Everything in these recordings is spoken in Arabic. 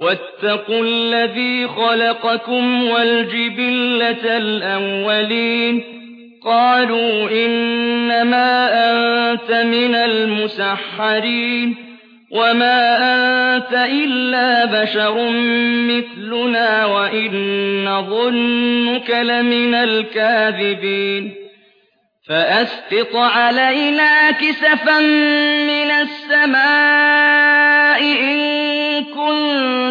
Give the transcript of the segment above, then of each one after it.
واتقوا الذي خلقكم والجبلة الأولين. قالوا إنما أنت من المسحرين. وما أنت إلا بشر مثلنا وإن نظنك لمن الكاذبين. فأسقط علينا كسفا من السماء.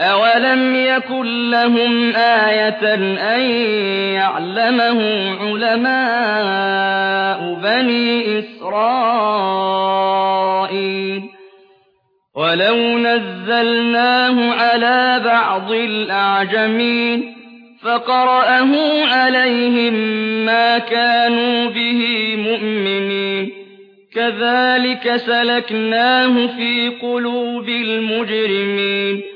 أولم يكن لهم آية أن يعلمه علماء بني إسرائيل ولو نزلناه على بعض الأعجمين فقرأه عليهم ما كانوا به مؤمنين كذلك سلكناه في قلوب المجرمين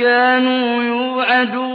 كانوا يوعدون